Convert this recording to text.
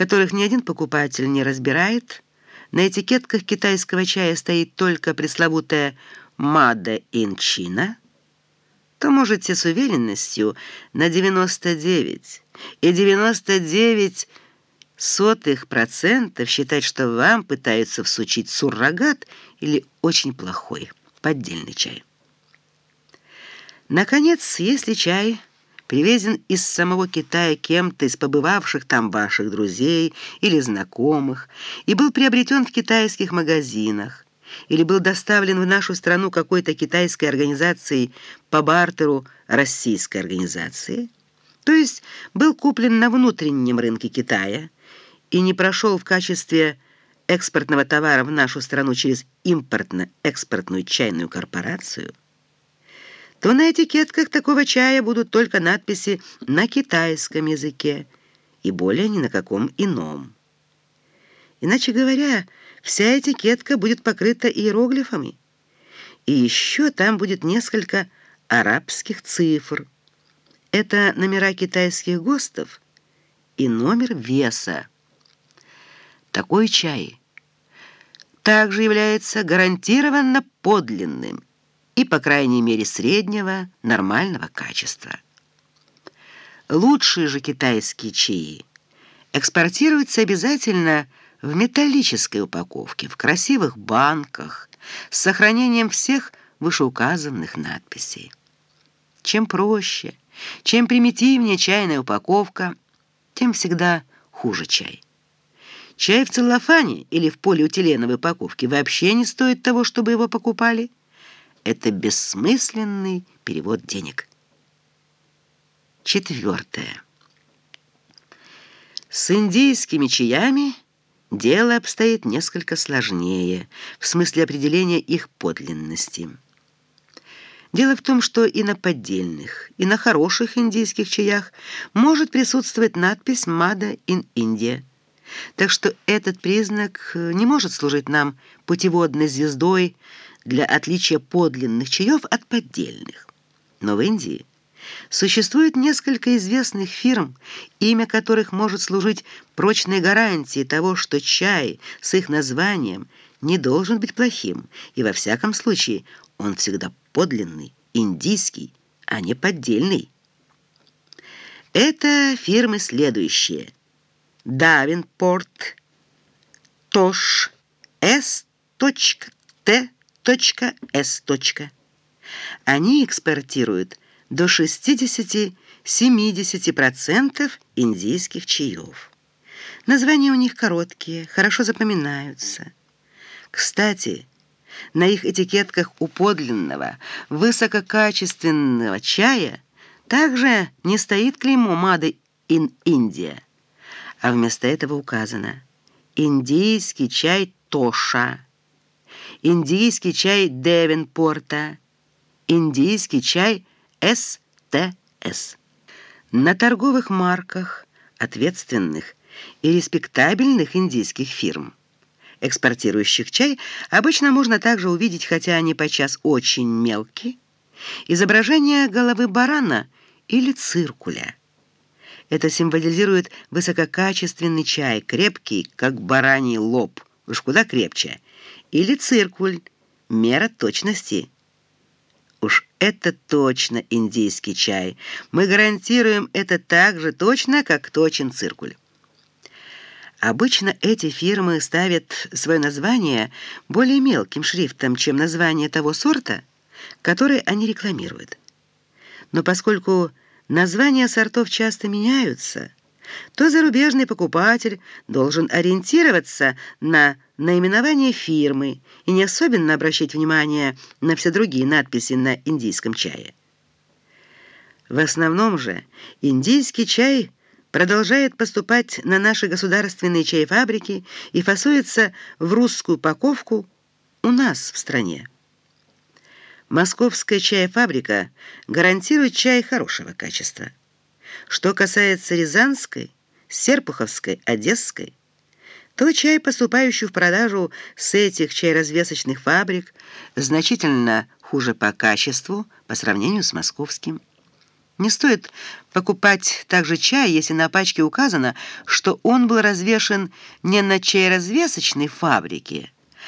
которых ни один покупатель не разбирает. На этикетках китайского чая стоит только пресловутая «Made in China», то можете с уверенностью на 99 и 99 сотых процентов считать, что вам пытаются всучить суррогат или очень плохой поддельный чай. Наконец, если чай привезен из самого Китая кем-то из побывавших там ваших друзей или знакомых и был приобретен в китайских магазинах, или был доставлен в нашу страну какой-то китайской организацией по бартеру российской организации, то есть был куплен на внутреннем рынке Китая и не прошел в качестве экспортного товара в нашу страну через импортно-экспортную чайную корпорацию, то на этикетках такого чая будут только надписи на китайском языке и более ни на каком ином. Иначе говоря, вся этикетка будет покрыта иероглифами. И еще там будет несколько арабских цифр. Это номера китайских ГОСТов и номер веса. Такой чай также является гарантированно подлинным и, по крайней мере, среднего нормального качества. Лучшие же китайские чаи экспортируются обязательно в металлической упаковке, в красивых банках, с сохранением всех вышеуказанных надписей. Чем проще, чем примитивнее чайная упаковка, тем всегда хуже чай. Чай в целлофане или в полиэтиленовой упаковке вообще не стоит того, чтобы его покупали. Это бессмысленный перевод денег. Четвертое. С индийскими чаями Дело обстоит несколько сложнее, в смысле определения их подлинности. Дело в том, что и на поддельных, и на хороших индийских чаях может присутствовать надпись «Made in India». Так что этот признак не может служить нам путеводной звездой для отличия подлинных чаев от поддельных. Но в Индии Существует несколько известных фирм, имя которых может служить прочной гарантией того, что чай с их названием не должен быть плохим, и во всяком случае он всегда подлинный, индийский, а не поддельный. Это фирмы следующие. Давинпорт, Тош, С.Т.С. Они экспортируют до 60-70% индийских чаев. Названия у них короткие, хорошо запоминаются. Кстати, на их этикетках у подлинного, высококачественного чая также не стоит клеймо «Made in India», а вместо этого указано «Индийский чай Тоша», «Индийский чай Девенпорта», «Индийский чай СТС. На торговых марках ответственных и респектабельных индийских фирм, экспортирующих чай, обычно можно также увидеть, хотя они подчас очень мелкие, изображение головы барана или циркуля. Это символизирует высококачественный чай, крепкий, как бараний лоб, уж куда крепче, или циркуль, мера точности – Уж это точно индийский чай. Мы гарантируем это так же точно, как точен циркуль. Обычно эти фирмы ставят свое название более мелким шрифтом, чем название того сорта, который они рекламируют. Но поскольку названия сортов часто меняются, то зарубежный покупатель должен ориентироваться на наименование фирмы и не особенно обращать внимание на все другие надписи на индийском чае. В основном же индийский чай продолжает поступать на наши государственные чайфабрики и фасуется в русскую упаковку у нас в стране. Московская чайфабрика гарантирует чай хорошего качества. Что касается Рязанской, Серпуховской, Одесской, то чай, поступающий в продажу с этих чайразвесочных фабрик, значительно хуже по качеству по сравнению с московским. Не стоит покупать также чай, если на пачке указано, что он был развешен не на чайразвесочной фабрике,